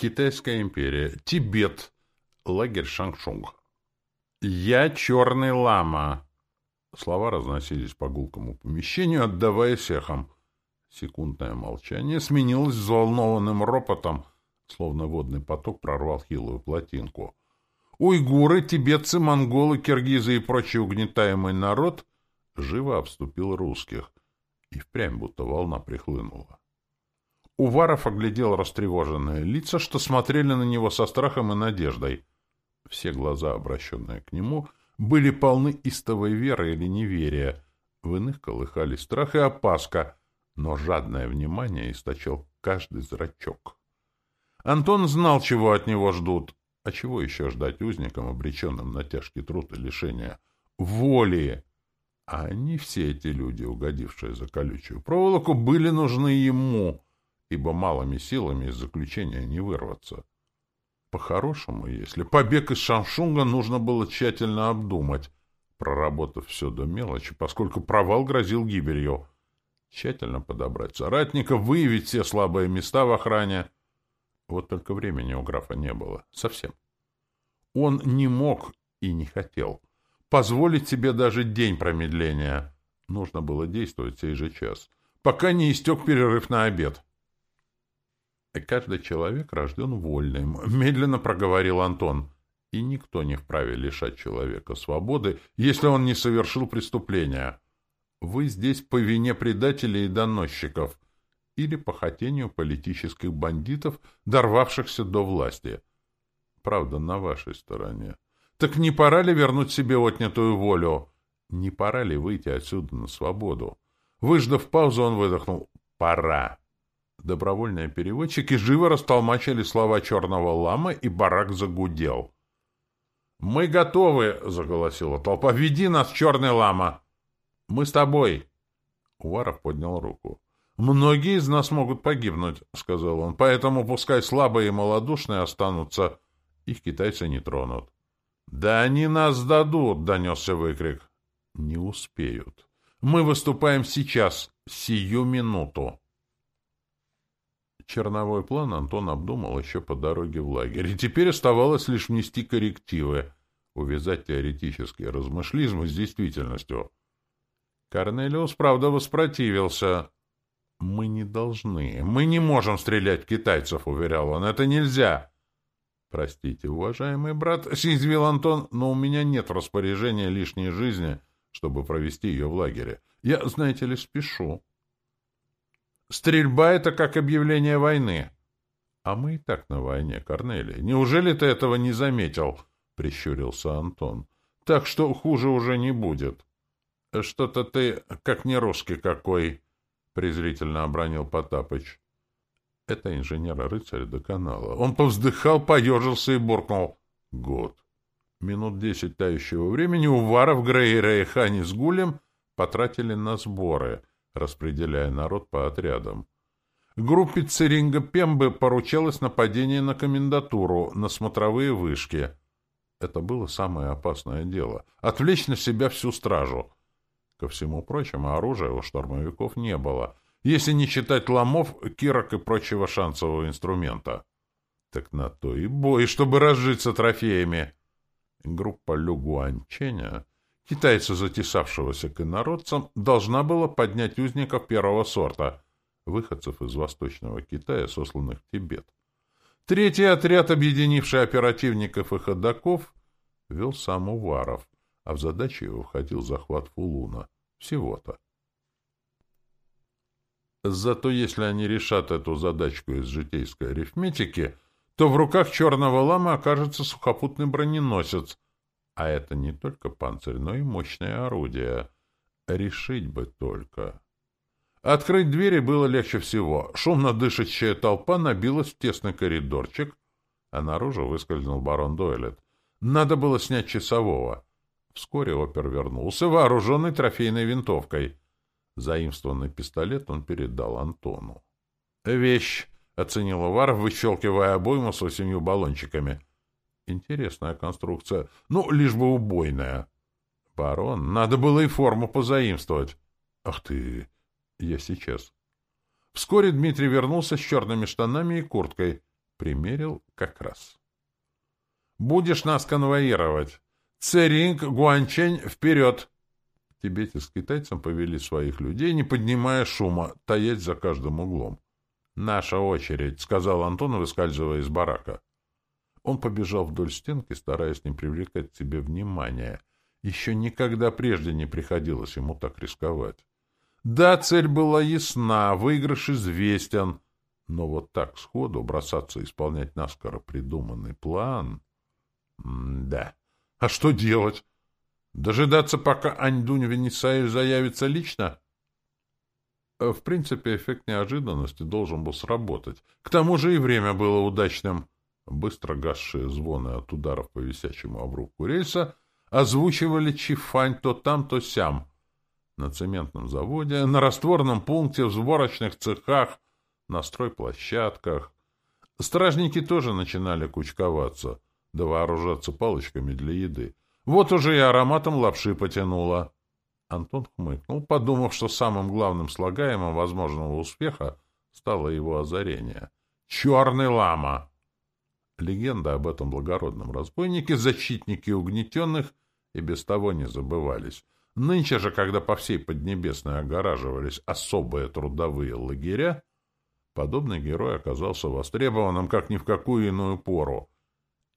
Китайская империя. Тибет. Лагерь Шангшунг. «Я черный лама!» Слова разносились по гулкому помещению, отдаваясь эхом. Секундное молчание сменилось взволнованным ропотом, словно водный поток прорвал хилую плотинку. Уйгуры, тибетцы, монголы, киргизы и прочий угнетаемый народ живо обступил русских, и впрямь будто волна прихлынула. Уваров оглядел растревоженные лица, что смотрели на него со страхом и надеждой. Все глаза, обращенные к нему, были полны истовой веры или неверия. В иных колыхались страх и опаска, но жадное внимание источил каждый зрачок. Антон знал, чего от него ждут. А чего еще ждать узникам, обреченным на тяжкий труд и лишение? Воли! А они, все эти люди, угодившие за колючую проволоку, были нужны ему — ибо малыми силами из заключения не вырваться. По-хорошему, если побег из Шаншунга нужно было тщательно обдумать, проработав все до мелочи, поскольку провал грозил гибелью. Тщательно подобрать соратников, выявить все слабые места в охране. Вот только времени у графа не было. Совсем. Он не мог и не хотел позволить себе даже день промедления. Нужно было действовать сей же час, пока не истек перерыв на обед. «Каждый человек рожден вольным», — медленно проговорил Антон. «И никто не вправе лишать человека свободы, если он не совершил преступления. Вы здесь по вине предателей и доносчиков или по хотению политических бандитов, дорвавшихся до власти. Правда, на вашей стороне. Так не пора ли вернуть себе отнятую волю? Не пора ли выйти отсюда на свободу?» Выждав паузу, он выдохнул. «Пора». Добровольные переводчики живо растолмачили слова черного ламы, и барак загудел. «Мы готовы!» — заголосила толпа. «Веди нас, черный лама!» «Мы с тобой!» Уваров поднял руку. «Многие из нас могут погибнуть», — сказал он. «Поэтому пускай слабые и малодушные останутся. Их китайцы не тронут». «Да они нас дадут!» — донесся выкрик. «Не успеют. Мы выступаем сейчас, сию минуту». Черновой план Антон обдумал еще по дороге в лагерь, и теперь оставалось лишь внести коррективы, увязать теоретические размышлизмы с действительностью. Корнелиус, правда, воспротивился. «Мы не должны, мы не можем стрелять китайцев», — уверял он, — «это нельзя». «Простите, уважаемый брат», — съязвил Антон, — «но у меня нет в распоряжении лишней жизни, чтобы провести ее в лагере. Я, знаете ли, спешу». Стрельба — это как объявление войны. — А мы и так на войне, Корнелий. Неужели ты этого не заметил? — прищурился Антон. — Так что хуже уже не будет. — Что-то ты как не русский какой, — презрительно обронил Потапыч. Это инженер-рыцарь до канала. Он повздыхал, поежился и буркнул. Год. Минут десять тающего времени Уваров, Грейра и Хани с Гулем потратили на сборы — распределяя народ по отрядам. Группе Церинга Пембы поручалось нападение на комендатуру, на смотровые вышки. Это было самое опасное дело — отвлечь на себя всю стражу. Ко всему прочему, оружия у штурмовиков не было, если не считать ломов, кирок и прочего шансового инструмента. Так на то и бой, чтобы разжиться трофеями. Группа Люгуанченя китайца, затесавшегося к инородцам, должна была поднять узников первого сорта, выходцев из Восточного Китая, сосланных в Тибет. Третий отряд, объединивший оперативников и ходаков, вел сам Уваров, а в задачу его входил захват Фулуна. Всего-то. Зато если они решат эту задачку из житейской арифметики, то в руках черного лама окажется сухопутный броненосец — а это не только панцирь, но и мощное орудие. Решить бы только. Открыть двери было легче всего. Шумно дышащая толпа набилась в тесный коридорчик, а наружу выскользнул барон Дойлет. Надо было снять часового. Вскоре опер вернулся, вооруженный трофейной винтовкой. Заимствованный пистолет он передал Антону. «Вещь!» — оценил Увар, выщелкивая обойму с восемью баллончиками. Интересная конструкция. Ну, лишь бы убойная. Барон, надо было и форму позаимствовать. Ах ты, я сейчас. Вскоре Дмитрий вернулся с черными штанами и курткой. Примерил как раз. «Будешь нас конвоировать! Церинг, Гуанчень, вперед!» Тибете с китайцем повели своих людей, не поднимая шума, таять за каждым углом. «Наша очередь», — сказал Антон, выскальзывая из барака. Он побежал вдоль стенки, стараясь не привлекать к себе внимания. Еще никогда прежде не приходилось ему так рисковать. Да, цель была ясна, выигрыш известен, но вот так сходу бросаться исполнять наскоро придуманный план... М да. А что делать? Дожидаться, пока Аньдунь Венесаю заявится лично? В принципе, эффект неожиданности должен был сработать. К тому же и время было удачным. Быстро гасшие звоны от ударов по висячему обрубку рельса озвучивали чифань то там, то сям. На цементном заводе, на растворном пункте, в сборочных цехах, на стройплощадках. Стражники тоже начинали кучковаться, да вооружаться палочками для еды. Вот уже и ароматом лапши потянуло. Антон хмыкнул, подумав, что самым главным слагаемым возможного успеха стало его озарение. «Черный лама!» Легенда об этом благородном разбойнике, защитнике угнетенных, и без того не забывались. Нынче же, когда по всей Поднебесной огораживались особые трудовые лагеря, подобный герой оказался востребованным как ни в какую иную пору.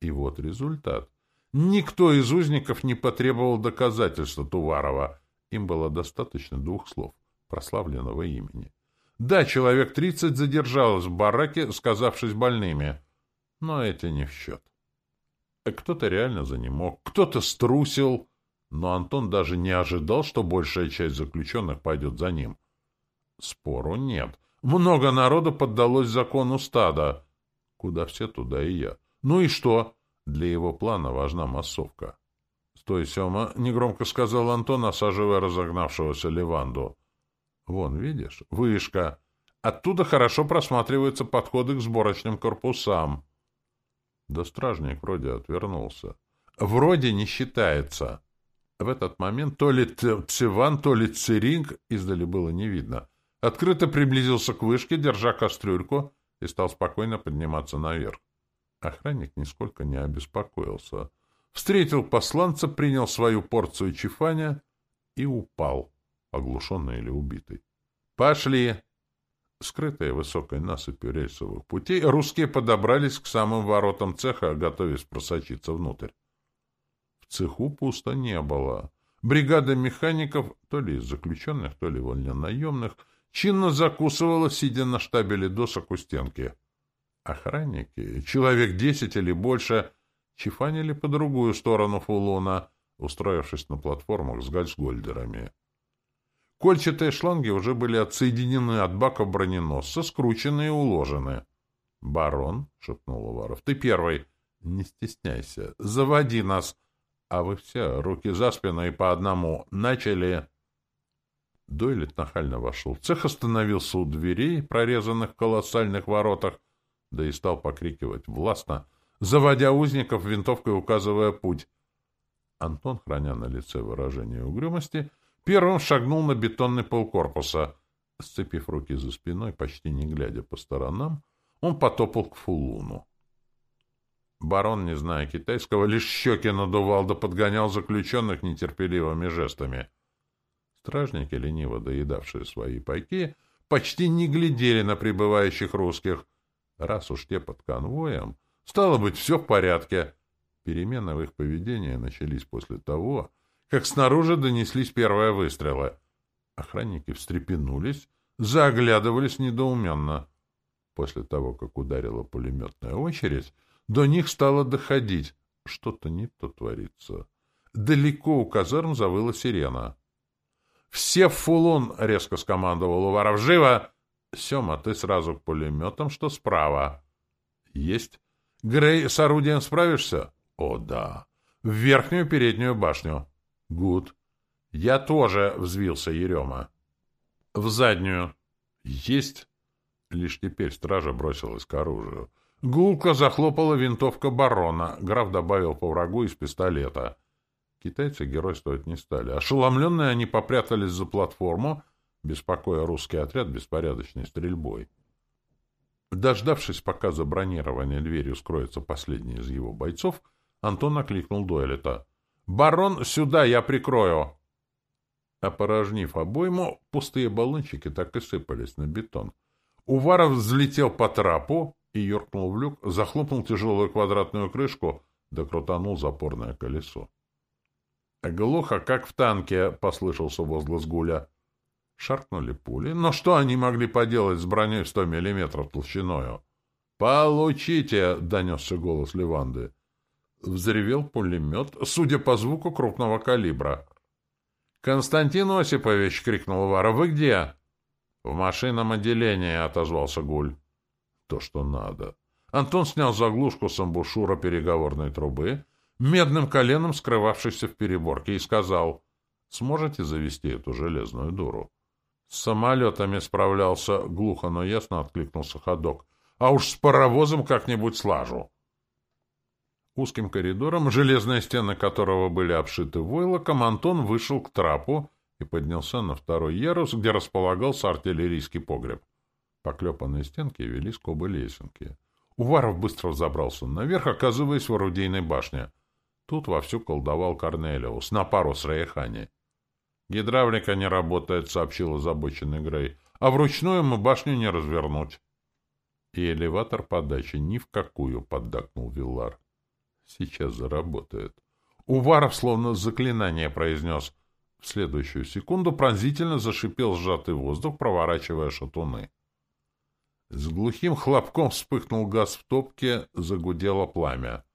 И вот результат. Никто из узников не потребовал доказательства Туварова. Им было достаточно двух слов, прославленного имени. Да, человек тридцать задержалось в бараке, сказавшись больными, но это не в счет. Кто-то реально занемог, кто-то струсил, но Антон даже не ожидал, что большая часть заключенных пойдет за ним. Спору нет. Много народу поддалось закону стада. Куда все, туда и я. Ну и что? Для его плана важна массовка. — Стой, Сема, — негромко сказал Антон, осаживая разогнавшегося Леванду. — Вон, видишь, вышка. Оттуда хорошо просматриваются подходы к сборочным корпусам. Да стражник вроде отвернулся. Вроде не считается. В этот момент то ли Циван, то ли Циринг издали было не видно. Открыто приблизился к вышке, держа кастрюльку, и стал спокойно подниматься наверх. Охранник нисколько не обеспокоился. Встретил посланца, принял свою порцию чифаня и упал, оглушенный или убитый. «Пошли!» Скрытые высокой насыпью рельсовых путей, русские подобрались к самым воротам цеха, готовясь просочиться внутрь. В цеху пусто не было. Бригада механиков, то ли из заключенных, то ли вольнонаемных, чинно закусывала, сидя на штабеле досок у стенки. Охранники, человек десять или больше, чифанили по другую сторону фулона, устроившись на платформах с гальсгольдерами. Кольчатые шланги уже были отсоединены от бака броненосца, скручены и уложены. — Барон, — шепнул Уваров, — ты первый. Не стесняйся. Заводи нас. А вы все, руки за спину и по одному. Начали. Дойлет нахально вошел. Цех остановился у дверей, прорезанных в колоссальных воротах, да и стал покрикивать властно, заводя узников, винтовкой указывая путь. Антон, храня на лице выражение угрюмости, первым шагнул на бетонный пол корпуса. Сцепив руки за спиной, почти не глядя по сторонам, он потопал к фулуну. Барон, не зная китайского, лишь щеки надувал да подгонял заключенных нетерпеливыми жестами. Стражники, лениво доедавшие свои пайки, почти не глядели на прибывающих русских, Раз уж те под конвоем, стало быть, все в порядке. Перемены в их поведении начались после того, как снаружи донеслись первые выстрелы. Охранники встрепенулись, заглядывались недоуменно. После того, как ударила пулеметная очередь, до них стало доходить. Что-то не то творится. Далеко у казарм завыла сирена. «Все в фулон!» — резко скомандовал Уваров. «Живо!» Сема, ты сразу к пулеметам, что справа. Есть. Грей, с орудием справишься? О, да. В верхнюю переднюю башню. Гуд. Я тоже, взвился Ерема. В заднюю. Есть. Лишь теперь стража бросилась к оружию. Гулко захлопала винтовка барона. Граф добавил по врагу из пистолета. Китайцы геройствовать не стали. Ошеломленные они попрятались за платформу, беспокоя русский отряд беспорядочной стрельбой. Дождавшись, пока за бронированной дверью скроется последний из его бойцов, Антон окликнул Дуэлета. «Барон, сюда, я прикрою!» Опорожнив обойму, пустые баллончики так и сыпались на бетон. Уваров взлетел по трапу и юркнул в люк, захлопнул тяжелую квадратную крышку, да крутанул запорное колесо. «Глухо, как в танке», — послышался возглас Гуля. Шаркнули пули. Но что они могли поделать с броней в сто миллиметров толщиною? «Получите!» — донесся голос Леванды. Взревел пулемет, судя по звуку крупного калибра. «Константин Осипович!» — крикнул Вара. «Вы где?» «В машинном отделении», — отозвался Гуль. «То, что надо». Антон снял заглушку с амбушюра переговорной трубы, медным коленом скрывавшейся в переборке, и сказал, «Сможете завести эту железную дуру?» «С самолетами справлялся», — глухо, но ясно откликнулся ходок. «А уж с паровозом как-нибудь слажу». Узким коридором, железные стены которого были обшиты войлоком, Антон вышел к трапу и поднялся на второй ярус, где располагался артиллерийский погреб. Поклепанные стенки вели скобы лесенки. Уваров быстро взобрался наверх, оказываясь в орудийной башне. Тут вовсю колдовал Корнелиус, на пару с Рейхани. «Гидравлика не работает», — сообщил озабоченный Грей. «А вручную мы башню не развернуть». «И элеватор подачи ни в какую», — поддакнул Виллар. Сейчас заработает. Уваров словно заклинание произнес. В следующую секунду пронзительно зашипел сжатый воздух, проворачивая шатуны. С глухим хлопком вспыхнул газ в топке, загудело пламя.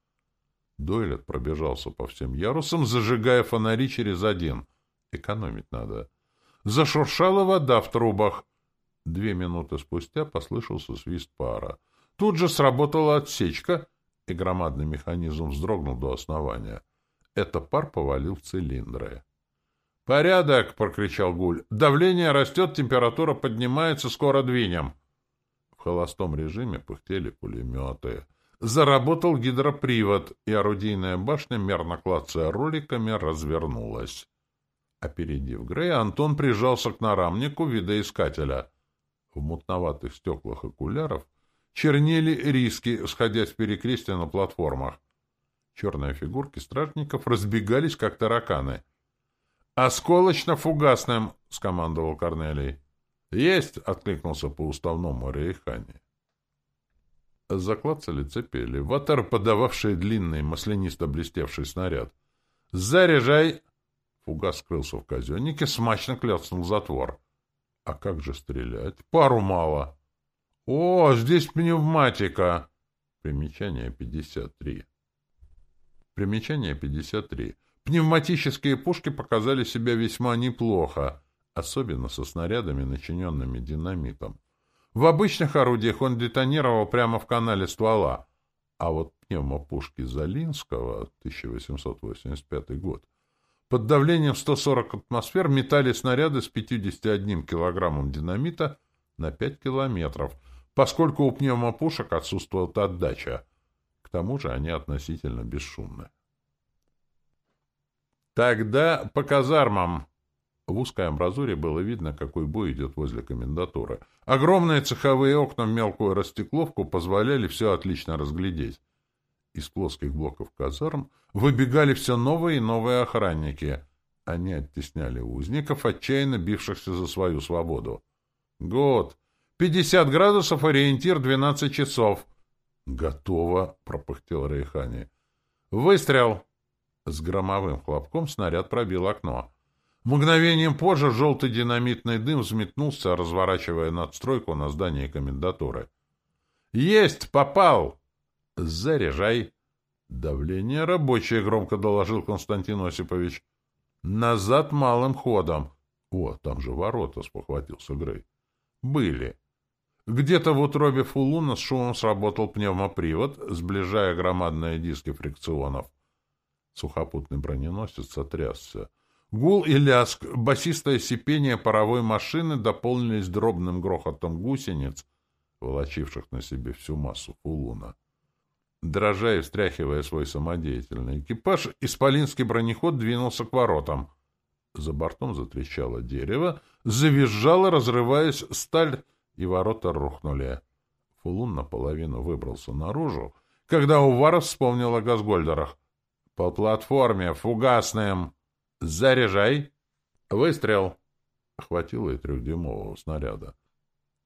Дойлет пробежался по всем ярусам, зажигая фонари через один. Экономить надо. Зашуршала вода в трубах. Две минуты спустя послышался свист пара. Тут же сработала отсечка — и громадный механизм вздрогнул до основания. Это пар повалил в цилиндры. «Порядок!» — прокричал Гуль. «Давление растет, температура поднимается, скоро двинем!» В холостом режиме пыхтели пулеметы. Заработал гидропривод, и орудийная башня, мерно клацая роликами, развернулась. Опередив Грея, Антон прижался к нарамнику видоискателя. В мутноватых стеклах окуляров — чернели риски, сходясь в перекрестие на платформах. Черные фигурки стражников разбегались, как тараканы. «Осколочно-фугасным!» — скомандовал Корнелий. «Есть!» — откликнулся по уставному Рейхане. Закладцали цепели. Ватер, подававший длинный, маслянисто блестевший снаряд. «Заряжай!» Фугас скрылся в казеннике, смачно кляцнул затвор. «А как же стрелять? Пару мало!» О, здесь пневматика. Примечание 53. Примечание 53. Пневматические пушки показали себя весьма неплохо, особенно со снарядами, начиненными динамитом. В обычных орудиях он детонировал прямо в канале ствола, а вот пневмопушки Залинского, 1885 год, под давлением 140 атмосфер метали снаряды с 51 килограммом динамита на 5 километров — поскольку у пневмопушек отсутствует отдача. К тому же они относительно бесшумны. Тогда по казармам. В узкой амбразуре было видно, какой бой идет возле комендатуры. Огромные цеховые окна в мелкую растекловку позволяли все отлично разглядеть. Из плоских блоков казарм выбегали все новые и новые охранники. Они оттесняли узников, отчаянно бившихся за свою свободу. «Год!» Пятьдесят градусов, ориентир двенадцать часов. Готово, пропыхтел Рейхани. Выстрел. С громовым хлопком снаряд пробил окно. Мгновением позже желтый динамитный дым взметнулся, разворачивая надстройку на здании комендатуры. «Есть! Попал!» «Заряжай!» «Давление рабочее», — громко доложил Константин Осипович. «Назад малым ходом». «О, там же ворота», — спохватился Грей. «Были». Где-то в утробе Фулуна с шумом сработал пневмопривод, сближая громадные диски фрикционов. Сухопутный броненосец сотрясся. Гул и ляск, басистое сипение паровой машины дополнились дробным грохотом гусениц, волочивших на себе всю массу Фулуна. Дрожа и встряхивая свой самодеятельный экипаж, исполинский бронеход двинулся к воротам. За бортом затрещало дерево, завизжало, разрываясь сталь, и ворота рухнули. Фулун наполовину выбрался наружу, когда Уваров вспомнил о Газгольдерах. «По платформе, фугасным! Заряжай!» «Выстрел!» Хватило и трехдюймового снаряда.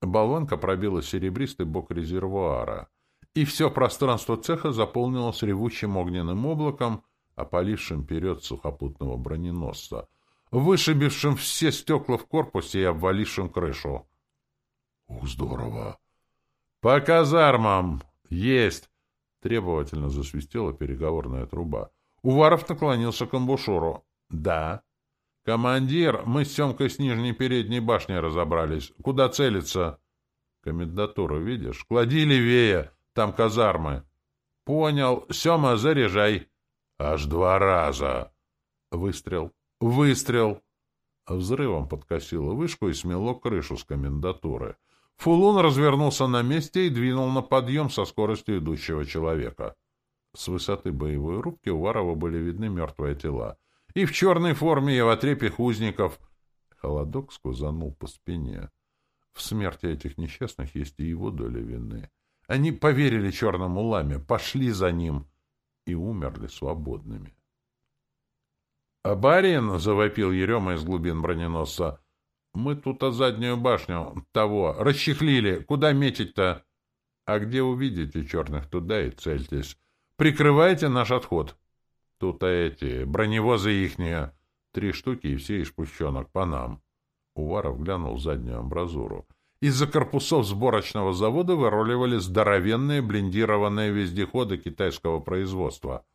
Болванка пробила серебристый бок резервуара, и все пространство цеха заполнилось ревущим огненным облаком, опалившим вперед сухопутного броненосца, вышибившим все стекла в корпусе и обвалившим крышу. «Ух, здорово!» «По казармам! Есть!» Требовательно засвистела переговорная труба. Уваров наклонился к амбушюру. «Да». «Командир, мы с Семкой с нижней передней башни разобрались. Куда целиться?» «Комендатуру видишь? Клади левее, там казармы». «Понял. Сема, заряжай». «Аж два раза». Выстрел. Выстрел. Взрывом подкосило вышку и смело крышу с комендатуры. Фулун развернулся на месте и двинул на подъем со скоростью идущего человека. С высоты боевой рубки у Варова были видны мертвые тела. И в черной форме, и в отрепе узников. Холодок сквозанул по спине. В смерти этих несчастных есть и его доля вины. Они поверили черному ламе, пошли за ним и умерли свободными. «Барин!» — завопил Ерема из глубин броненосца. Мы тут о заднюю башню того расчехлили. Куда метить-то? А где увидите черных, туда и цельтесь. Прикрывайте наш отход. Тут эти, броневозы ихние. Три штуки и все из пущенок по нам. Уваров глянул в заднюю амбразуру. Из-за корпусов сборочного завода выруливали здоровенные блиндированные вездеходы китайского производства.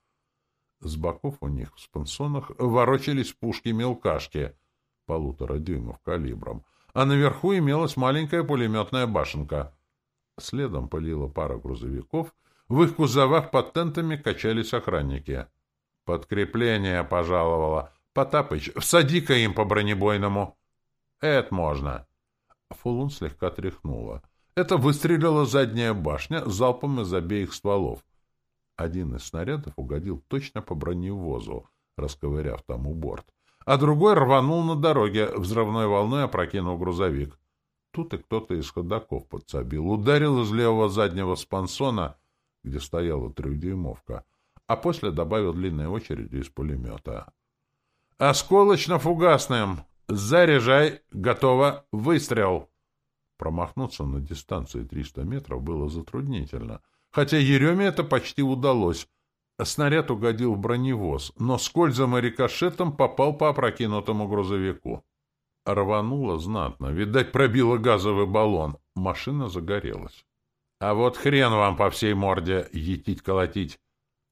С боков у них в спансонах ворочались пушки-мелкашки — полутора дюймов калибром, а наверху имелась маленькая пулеметная башенка. Следом пылила пара грузовиков, в их кузовах под тентами качались охранники. «Подкрепление пожаловало. Потапыч, всади-ка им по бронебойному!» «Это можно!» Фулун слегка тряхнула. Это выстрелила задняя башня залпом из обеих стволов. Один из снарядов угодил точно по броневозу, расковыряв тому борт а другой рванул на дороге, взрывной волной опрокинув грузовик. Тут и кто-то из ходаков подсобил, ударил из левого заднего спансона, где стояла трехдюймовка, а после добавил длинные очереди из пулемета. «Осколочно-фугасным! Заряжай! Готово! Выстрел!» Промахнуться на дистанции 300 метров было затруднительно, хотя Ереме это почти удалось, Снаряд угодил в броневоз, но скользом и рикошетом попал по опрокинутому грузовику. Рвануло знатно, видать, пробило газовый баллон. Машина загорелась. А вот хрен вам по всей морде етить-колотить.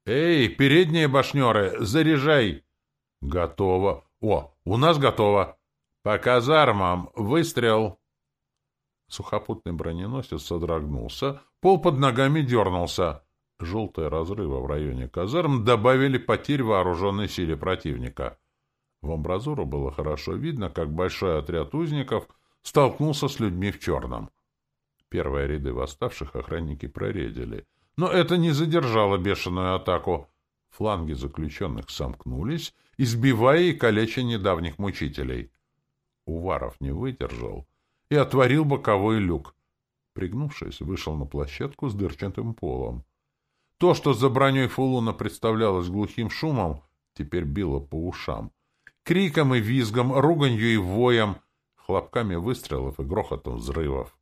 Эй, передние башнеры, заряжай! Готово. О, у нас готово. По казармам, выстрел. Сухопутный броненосец содрогнулся, пол под ногами дернулся. Желтые разрывы в районе казарм добавили потерь вооруженной силе противника. В амбразуру было хорошо видно, как большой отряд узников столкнулся с людьми в черном. Первые ряды восставших охранники проредили. Но это не задержало бешеную атаку. Фланги заключенных сомкнулись, избивая и калеча недавних мучителей. Уваров не выдержал и отворил боковой люк. Пригнувшись, вышел на площадку с дырчатым полом. То, что за броней Фулуна представлялось глухим шумом, теперь било по ушам. Криком и визгом, руганью и воем, хлопками выстрелов и грохотом взрывов.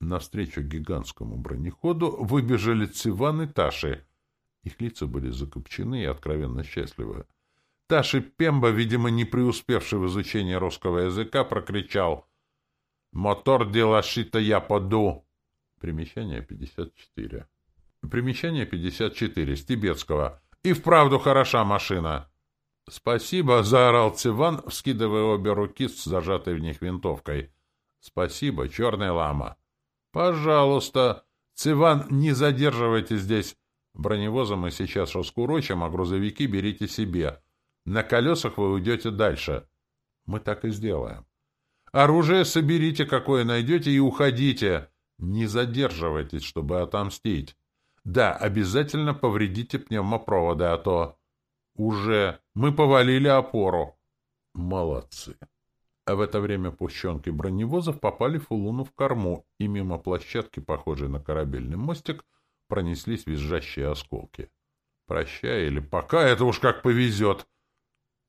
Навстречу гигантскому бронеходу выбежали Циван и Таши. Их лица были закопчены и откровенно счастливы. Таши Пемба, видимо, не преуспевший в изучении русского языка, прокричал «Мотор делашита я поду!» Примечание 54. Примечание 54 с тибетского. И вправду хороша машина. Спасибо, заорал Циван, вскидывая обе руки с зажатой в них винтовкой. Спасибо, черный лама. Пожалуйста. Циван, не задерживайте здесь. Броневозы мы сейчас раскурочим, а грузовики берите себе. На колесах вы уйдете дальше. Мы так и сделаем. Оружие соберите, какое найдете, и уходите. Не задерживайтесь, чтобы отомстить. Да, обязательно повредите пневмопроводы, а то... Уже. Мы повалили опору. Молодцы. А в это время пущенки броневозов попали Фулуну в корму, и мимо площадки, похожей на корабельный мостик, пронеслись визжащие осколки. «Прощай или пока, это уж как повезет!»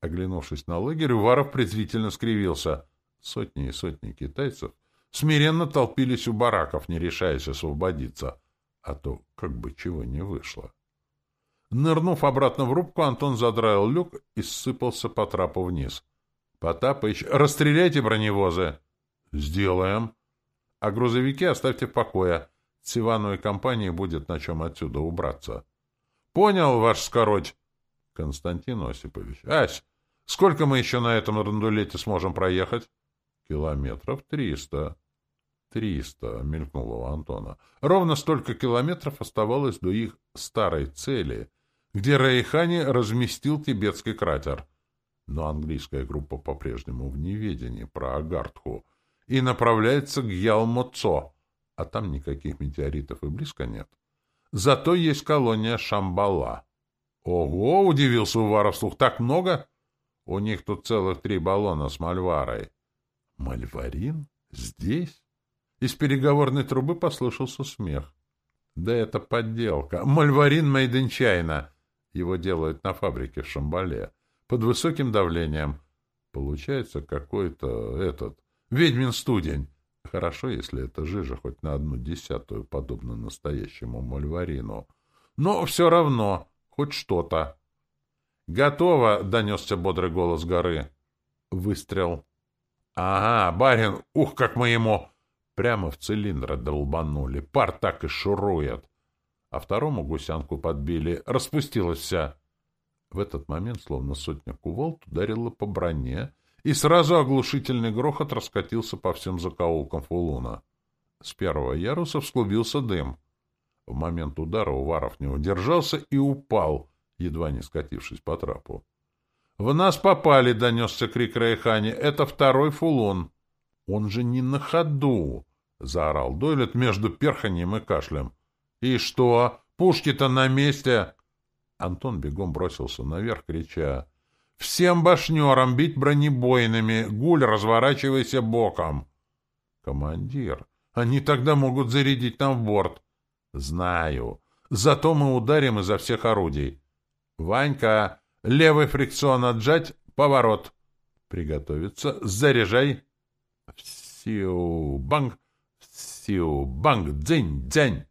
Оглянувшись на лагерь, Уваров презрительно скривился. Сотни и сотни китайцев смиренно толпились у бараков, не решаясь освободиться, а то как бы чего не вышло. Нырнув обратно в рубку, Антон задраил люк и ссыпался по трапу вниз. — Потапыч, расстреляйте броневозы! — Сделаем. — А грузовики оставьте в покое. Сивану и компании будет на чем отсюда убраться. — Понял, ваш скороть. — Константин Осипович. — Ась, сколько мы еще на этом рандулете сможем проехать? — Километров триста. — Триста, — мелькнуло у Антона. Ровно столько километров оставалось до их старой цели — где Рейхани разместил тибетский кратер. Но английская группа по-прежнему в неведении про Агартху и направляется к Ялмоцо, а там никаких метеоритов и близко нет. Зато есть колония Шамбала. «Ого!» — удивился Уваров слух. «Так много?» «У них тут целых три баллона с мальварой». «Мальварин? Здесь?» Из переговорной трубы послышался смех. «Да это подделка. Мальварин China. Его делают на фабрике в Шамбале. Под высоким давлением. Получается какой-то этот... Ведьмин студень. Хорошо, если это жижа хоть на одну десятую, подобно настоящему мальварину. Но все равно, хоть что-то. «Готово!» — донесся бодрый голос горы. Выстрел. «Ага, барин, ух, как мы ему!» Прямо в цилиндр долбанули. Пар так и шурует а второму гусянку подбили. Распустилась вся. В этот момент, словно сотня кувалд, ударила по броне, и сразу оглушительный грохот раскатился по всем закоулкам фулуна. С первого яруса всклубился дым. В момент удара Уваров не удержался и упал, едва не скатившись по трапу. «В нас попали!» — донесся крик Райхани. «Это второй фулон!» «Он же не на ходу!» — заорал Дойлет между перханием и кашлем. «И что? Пушки-то на месте!» Антон бегом бросился наверх, крича. «Всем башнерам бить бронебойными! Гуль, разворачивайся боком!» «Командир, они тогда могут зарядить нам в борт!» «Знаю. Зато мы ударим изо всех орудий!» «Ванька, левый фрикцион отжать, поворот!» «Приготовиться, заряжай!» «Всю банг! Всю банг! Дзень! Дзень!»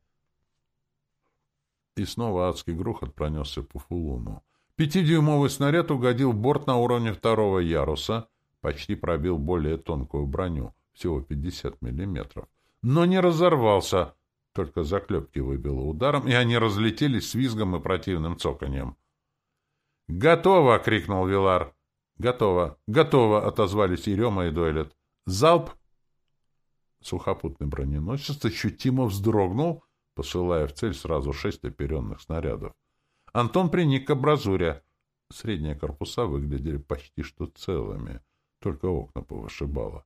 И снова адский грохот пронесся по фулуну. Пятидюймовый снаряд угодил в борт на уровне второго яруса, почти пробил более тонкую броню, всего 50 миллиметров, но не разорвался, только заклепки выбило ударом, и они разлетелись с визгом и противным цоканьем. «Готово!» — крикнул Вилар. «Готово! Готово!» — отозвались Ерема и Дойлет. «Залп!» Сухопутный броненосец ощутимо вздрогнул — посылая в цель сразу шесть оперенных снарядов. Антон приник к абразуре. Средние корпуса выглядели почти что целыми, только окна повышибало.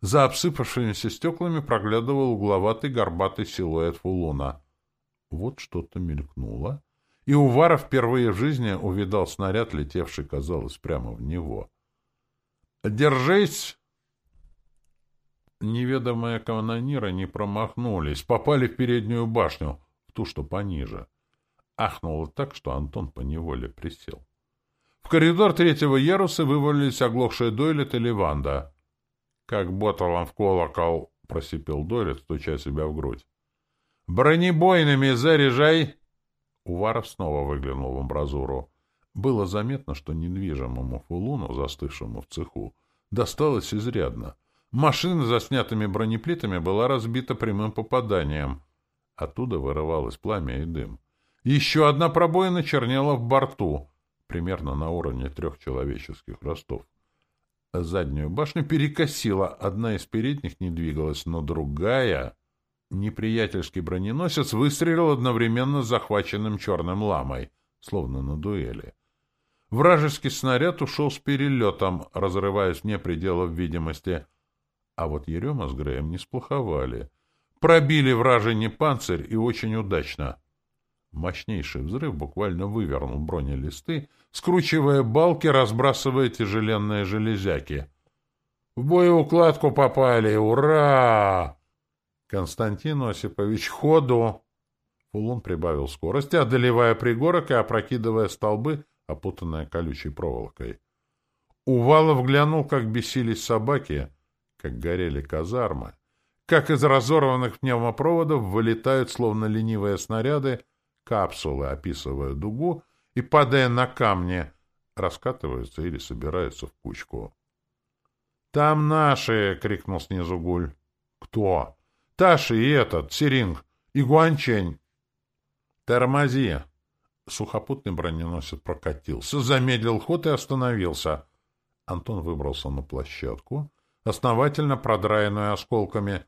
За обсыпавшимися стеклами проглядывал угловатый горбатый силуэт фулуна. Вот что-то мелькнуло, и Уваров впервые в жизни увидал снаряд, летевший, казалось, прямо в него. «Держись!» Неведомые канониры не промахнулись, попали в переднюю башню, в ту, что пониже. Ахнуло так, что Антон поневоле присел. В коридор третьего яруса вывалились оглохшие Дойлет и Леванда. «Как боталом в колокол!» — просипел Дойлет, стуча себя в грудь. «Бронебойными заряжай!» Уваров снова выглянул в амбразуру. Было заметно, что недвижимому фулуну, застывшему в цеху, досталось изрядно — Машина за снятыми бронеплитами была разбита прямым попаданием. Оттуда вырывалось пламя и дым. Еще одна пробоина чернела в борту, примерно на уровне трех человеческих ростов. Заднюю башню перекосила, одна из передних не двигалась, но другая... Неприятельский броненосец выстрелил одновременно с захваченным черным ламой, словно на дуэли. Вражеский снаряд ушел с перелетом, разрываясь вне пределов видимости — а вот Ерема с Греем не сплоховали. Пробили вражине панцирь и очень удачно. Мощнейший взрыв буквально вывернул бронелисты, скручивая балки, разбрасывая тяжеленные железяки. В боеукладку попали! Ура!» «Константин Осипович, ходу!» Фулун прибавил скорости, одолевая пригорок и опрокидывая столбы, опутанные колючей проволокой. Увалов глянул, как бесились собаки, как горели казармы, как из разорванных пневмопроводов вылетают, словно ленивые снаряды, капсулы, описывая дугу и, падая на камни, раскатываются или собираются в кучку. «Там наши!» — крикнул снизу Гуль. «Кто?» «Таши и этот, Сиринг, и Гуанчень!» «Тормози!» Сухопутный броненосец прокатился, замедлил ход и остановился. Антон выбрался на площадку, основательно продраенную осколками,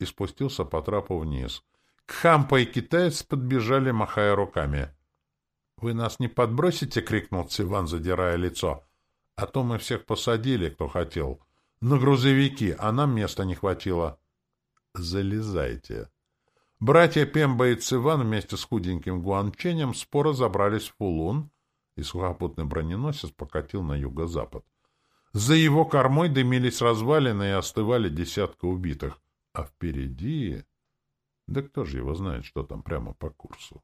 и спустился по трапу вниз. Кхампа и китаец подбежали, махая руками. — Вы нас не подбросите? — крикнул Циван, задирая лицо. — А то мы всех посадили, кто хотел. На грузовики, а нам места не хватило. — Залезайте. Братья Пемба и Циван вместе с худеньким Гуанченем споро забрались в Фулун, и сухопутный броненосец покатил на юго-запад. За его кормой дымились развалины и остывали десятка убитых. А впереди... Да кто же его знает, что там прямо по курсу?